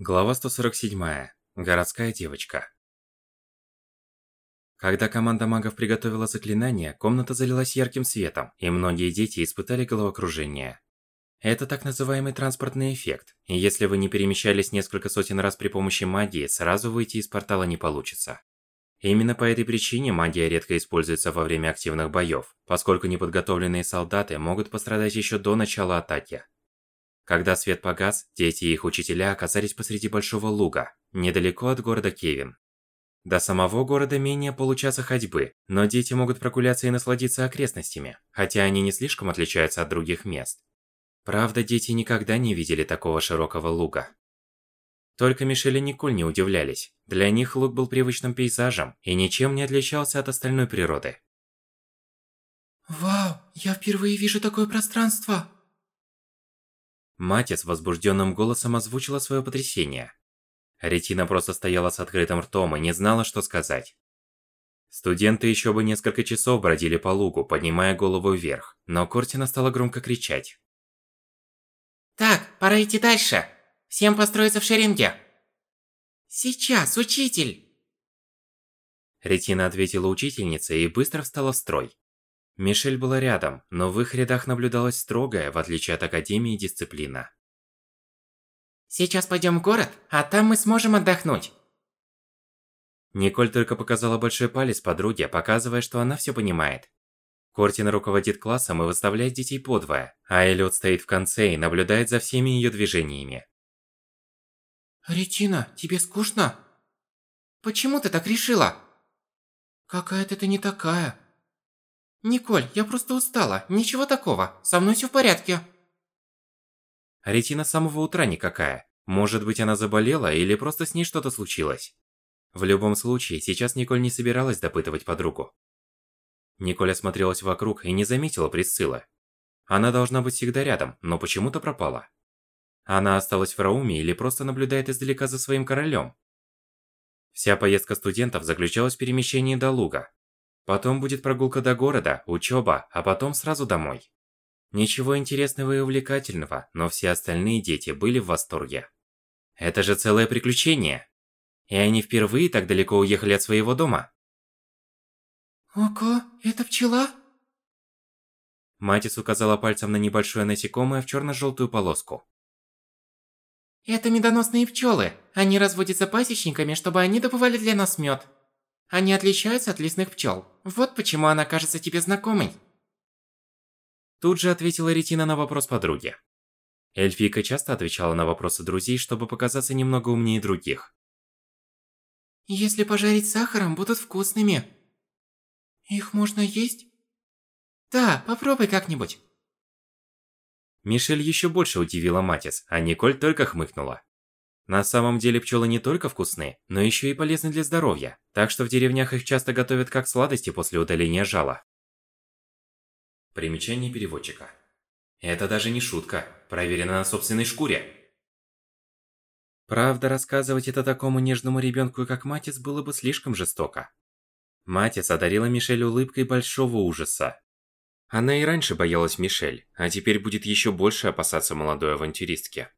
Глава 147. Городская девочка. Когда команда магов приготовила заклинание, комната залилась ярким светом, и многие дети испытали головокружение. Это так называемый транспортный эффект, и если вы не перемещались несколько сотен раз при помощи магии, сразу выйти из портала не получится. Именно по этой причине магия редко используется во время активных боёв, поскольку неподготовленные солдаты могут пострадать ещё до начала атаки. Когда свет погас, дети и их учителя оказались посреди большого луга, недалеко от города Кевин. До самого города менее получаса ходьбы, но дети могут прогуляться и насладиться окрестностями, хотя они не слишком отличаются от других мест. Правда, дети никогда не видели такого широкого луга. Только Мишель и Николь не удивлялись. Для них луг был привычным пейзажем и ничем не отличался от остальной природы. Вау, я впервые вижу такое пространство! Матис возбужденным голосом озвучила свое потрясение. Ретина просто стояла с открытым ртом и не знала, что сказать. Студенты еще бы несколько часов бродили по лугу, поднимая голову вверх, но Кортина стала громко кричать. «Так, пора идти дальше! Всем построиться в шеренге!» «Сейчас, учитель!» Ретина ответила учительнице и быстро встала в строй. Мишель была рядом, но в их рядах наблюдалась строгая, в отличие от Академии, дисциплина. «Сейчас пойдем в город, а там мы сможем отдохнуть!» Николь только показала большой палец подруге, показывая, что она все понимает. Кортина руководит классом и выставляет детей подвое, а Эллиот стоит в конце и наблюдает за всеми ее движениями. «Ретина, тебе скучно? Почему ты так решила?» «Какая-то ты не такая. «Николь, я просто устала. Ничего такого. Со мной все в порядке». Ретина с самого утра никакая. Может быть, она заболела или просто с ней что-то случилось. В любом случае, сейчас Николь не собиралась допытывать подругу. Николь осмотрелась вокруг и не заметила Присциллы. Она должна быть всегда рядом, но почему-то пропала. Она осталась в Рауме или просто наблюдает издалека за своим королем. Вся поездка студентов заключалась в перемещении до Луга, Потом будет прогулка до города, учеба, а потом сразу домой. Ничего интересного и увлекательного, но все остальные дети были в восторге. Это же целое приключение. И они впервые так далеко уехали от своего дома. Ого, это пчела? Матис указала пальцем на небольшое насекомое в черно-желтую полоску. Это медоносные пчелы. Они разводятся пасечниками, чтобы они добывали для нас мед. Они отличаются от лесных пчел. Вот почему она кажется тебе знакомой. Тут же ответила Ретина на вопрос подруги. Эльфийка часто отвечала на вопросы друзей, чтобы показаться немного умнее других. Если пожарить сахаром, будут вкусными. Их можно есть? Да, попробуй как-нибудь. Мишель еще больше удивила Матис, а Николь только хмыкнула. На самом деле пчелы не только вкусны, но еще и полезны для здоровья, так что в деревнях их часто готовят как сладости после удаления жала. Примечание переводчика. Это даже не шутка, проверено на собственной шкуре. Правда, рассказывать это такому нежному ребенку, как Матис, было бы слишком жестоко. Матис одарила Мишель улыбкой большого ужаса. Она и раньше боялась Мишель, а теперь будет еще больше опасаться молодой авантюристки.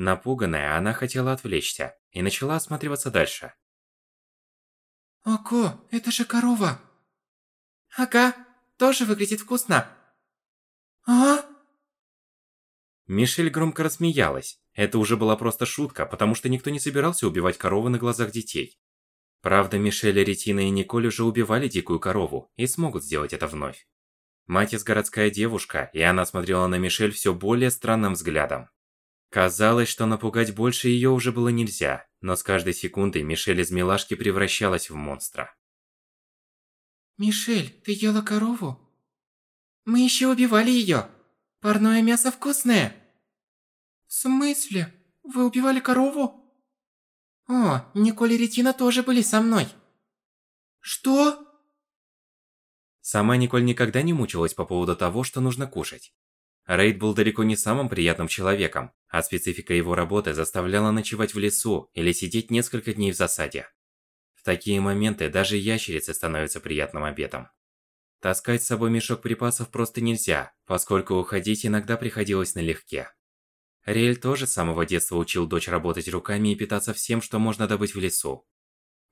Напуганная, она хотела отвлечься и начала осматриваться дальше. Ого, это же корова. Ага, тоже выглядит вкусно. А? Мишель громко рассмеялась. Это уже была просто шутка, потому что никто не собирался убивать корову на глазах детей. Правда, Мишель, Ретина и Николь уже убивали дикую корову и смогут сделать это вновь. Матис городская девушка, и она смотрела на Мишель все более странным взглядом. Казалось, что напугать больше ее уже было нельзя, но с каждой секундой Мишель из милашки превращалась в монстра. «Мишель, ты ела корову? Мы еще убивали ее. Парное мясо вкусное». «В смысле? Вы убивали корову?» «О, Николь и Ретина тоже были со мной». «Что?» Сама Николь никогда не мучилась по поводу того, что нужно кушать. Рейд был далеко не самым приятным человеком, а специфика его работы заставляла ночевать в лесу или сидеть несколько дней в засаде. В такие моменты даже ящерицы становятся приятным обедом. Таскать с собой мешок припасов просто нельзя, поскольку уходить иногда приходилось налегке. Риэль тоже с самого детства учил дочь работать руками и питаться всем, что можно добыть в лесу.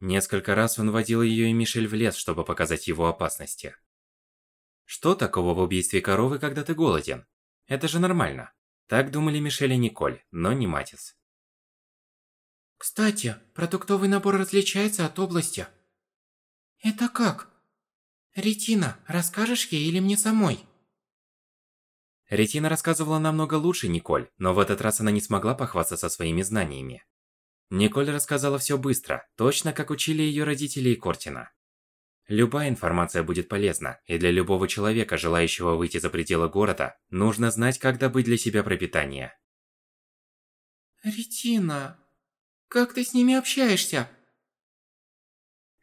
Несколько раз он водил ее и Мишель в лес, чтобы показать его опасности. Что такого в убийстве коровы, когда ты голоден? Это же нормально. Так думали Мишель и Николь, но не Матис. Кстати, продуктовый набор различается от области. Это как? Ретина, расскажешь ей или мне самой? Ретина рассказывала намного лучше Николь, но в этот раз она не смогла похвастаться своими знаниями. Николь рассказала все быстро, точно как учили ее родители и Кортина. Любая информация будет полезна, и для любого человека, желающего выйти за пределы города, нужно знать, как добыть для себя пропитание. Ретина, как ты с ними общаешься?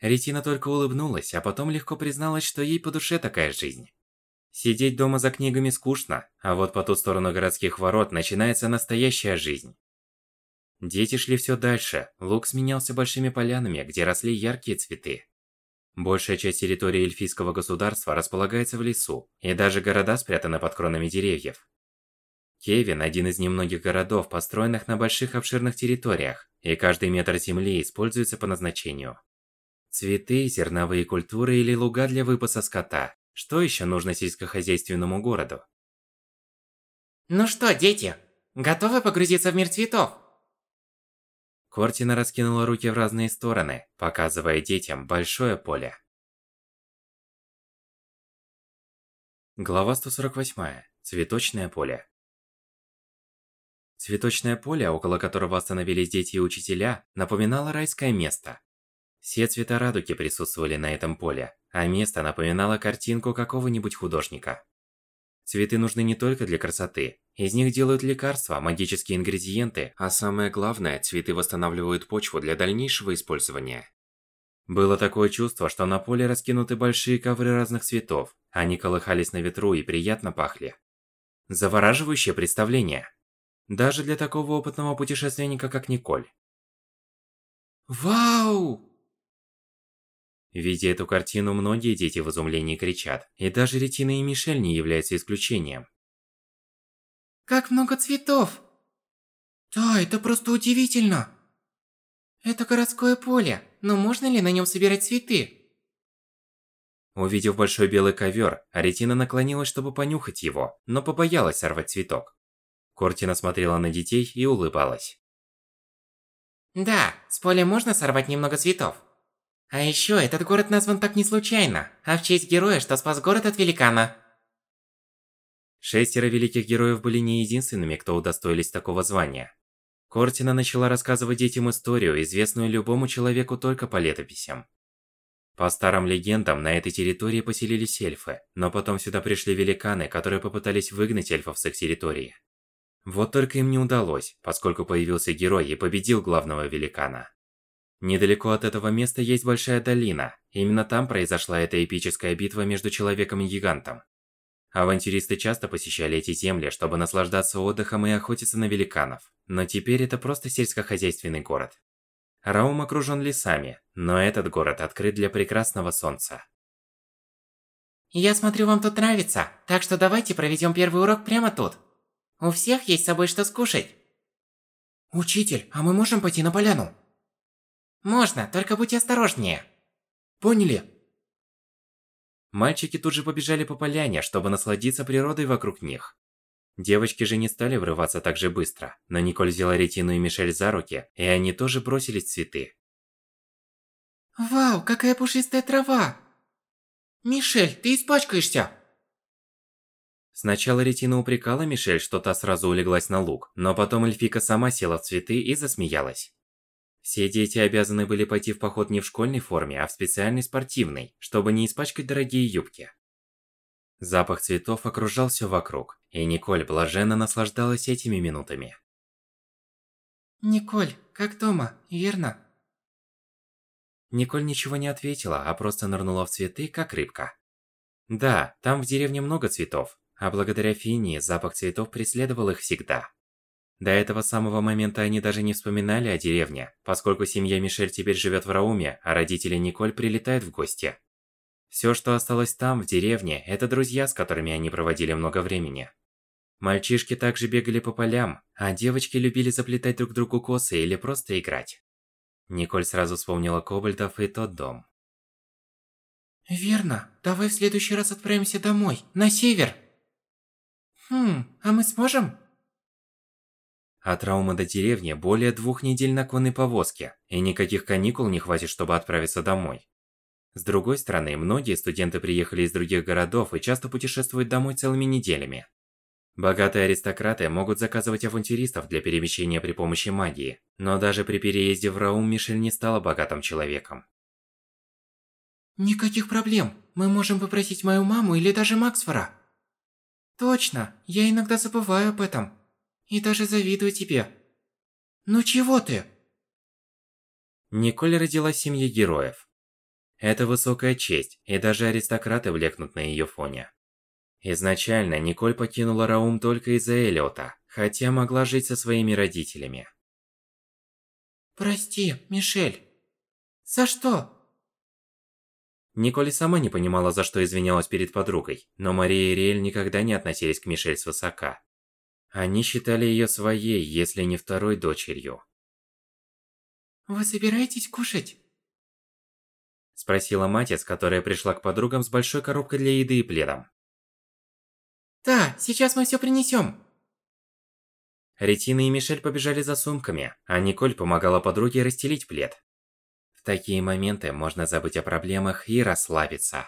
Ретина только улыбнулась, а потом легко призналась, что ей по душе такая жизнь. Сидеть дома за книгами скучно, а вот по ту сторону городских ворот начинается настоящая жизнь. Дети шли все дальше, луг сменялся большими полянами, где росли яркие цветы. Большая часть территории эльфийского государства располагается в лесу, и даже города спрятаны под кронами деревьев. Кевин – один из немногих городов, построенных на больших обширных территориях, и каждый метр земли используется по назначению. Цветы, зерновые культуры или луга для выпаса скота. Что еще нужно сельскохозяйственному городу? Ну что, дети, готовы погрузиться в мир цветов? Кортина раскинула руки в разные стороны, показывая детям большое поле. Глава 148. Цветочное поле. Цветочное поле, около которого остановились дети и учителя, напоминало райское место. Все цвета радуги присутствовали на этом поле, а место напоминало картинку какого-нибудь художника. Цветы нужны не только для красоты. Из них делают лекарства, магические ингредиенты, а самое главное, цветы восстанавливают почву для дальнейшего использования. Было такое чувство, что на поле раскинуты большие ковры разных цветов. Они колыхались на ветру и приятно пахли. Завораживающее представление. Даже для такого опытного путешественника, как Николь. Вау! Видя эту картину, многие дети в изумлении кричат, и даже Ретина и Мишель не являются исключением. Как много цветов! Да, это просто удивительно! Это городское поле, но можно ли на нем собирать цветы? Увидев большой белый ковер, Аретина наклонилась, чтобы понюхать его, но побоялась сорвать цветок. Кортина смотрела на детей и улыбалась. Да, с поля можно сорвать немного цветов. А еще этот город назван так не случайно, а в честь героя, что спас город от великана. Шестеро великих героев были не единственными, кто удостоились такого звания. Кортина начала рассказывать детям историю, известную любому человеку только по летописям. По старым легендам, на этой территории поселились эльфы, но потом сюда пришли великаны, которые попытались выгнать эльфов с их территории. Вот только им не удалось, поскольку появился герой и победил главного великана. Недалеко от этого места есть большая долина. Именно там произошла эта эпическая битва между человеком и гигантом. Авантюристы часто посещали эти земли, чтобы наслаждаться отдыхом и охотиться на великанов. Но теперь это просто сельскохозяйственный город. Раум окружен лесами, но этот город открыт для прекрасного солнца. Я смотрю, вам тут нравится, так что давайте проведем первый урок прямо тут. У всех есть с собой что скушать. Учитель, а мы можем пойти на поляну? Можно, только будьте осторожнее. Поняли? Мальчики тут же побежали по поляне, чтобы насладиться природой вокруг них. Девочки же не стали врываться так же быстро, но Николь взяла Ретину и Мишель за руки, и они тоже бросились в цветы. Вау, какая пушистая трава! Мишель, ты испачкаешься! Сначала Ретина упрекала Мишель, что та сразу улеглась на луг, но потом эльфика сама села в цветы и засмеялась. Все дети обязаны были пойти в поход не в школьной форме, а в специальной спортивной, чтобы не испачкать дорогие юбки. Запах цветов окружал все вокруг, и Николь блаженно наслаждалась этими минутами. «Николь, как дома, верно?» Николь ничего не ответила, а просто нырнула в цветы, как рыбка. Да, там в деревне много цветов, а благодаря Финии запах цветов преследовал их всегда. До этого самого момента они даже не вспоминали о деревне, поскольку семья Мишель теперь живет в Рауме, а родители Николь прилетают в гости. Все, что осталось там, в деревне, это друзья, с которыми они проводили много времени. Мальчишки также бегали по полям, а девочки любили заплетать друг другу косы или просто играть. Николь сразу вспомнила Кобальдов и тот дом. Верно. Давай в следующий раз отправимся домой, на север. Хм, а мы сможем? От Раума до деревни более двух недель на конной повозке, и никаких каникул не хватит, чтобы отправиться домой. С другой стороны, многие студенты приехали из других городов и часто путешествуют домой целыми неделями. Богатые аристократы могут заказывать авантюристов для перемещения при помощи магии, но даже при переезде в Раум Мишель не стала богатым человеком. Никаких проблем. Мы можем попросить мою маму или даже Максфора. Точно, я иногда забываю об этом. И даже завидую тебе. Ну чего ты? Николь родилась в семье героев. Это высокая честь, и даже аристократы влекнут на ее фоне. Изначально Николь покинула Раум только из-за Элиота, хотя могла жить со своими родителями. Прости, Мишель. За что? Николь сама не понимала, за что извинялась перед подругой, но Мария и Риэль никогда не относились к Мишель свысока. Они считали ее своей, если не второй дочерью. «Вы собираетесь кушать?» Спросила Матис, которая пришла к подругам с большой коробкой для еды и пледом. «Да, сейчас мы все принесем!» Ретина и Мишель побежали за сумками, а Николь помогала подруге расстелить плед. В такие моменты можно забыть о проблемах и расслабиться.